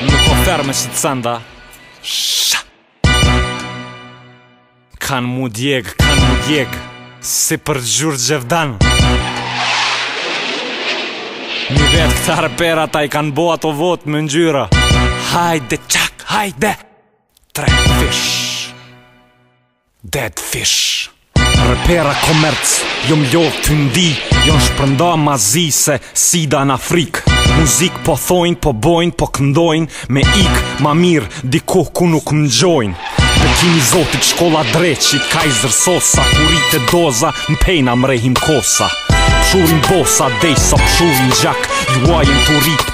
Nuk o ferme që të sënda Shha Kanë mu djeg, kanë mu djeg Si për gjurë gjevdan Një vetë këta repera ta i kanë bo ato votë me ngjyra Hajde qak, hajde Tre fish Dead fish Repera komerc Jom lodh të ndi Jon shpërnda ma zi se sida në Afrikë Muzikë po thojnë, po bojnë, po këndojnë Me ik ma mirë, dikah ku nuk më gjojnë Bekimi zotit shkolla dreqit Kajzër sosa, kurit e doza Npejna mrehim kosa Pshurrin bosa, dej sa pshurrin gjak Juajnë të rritë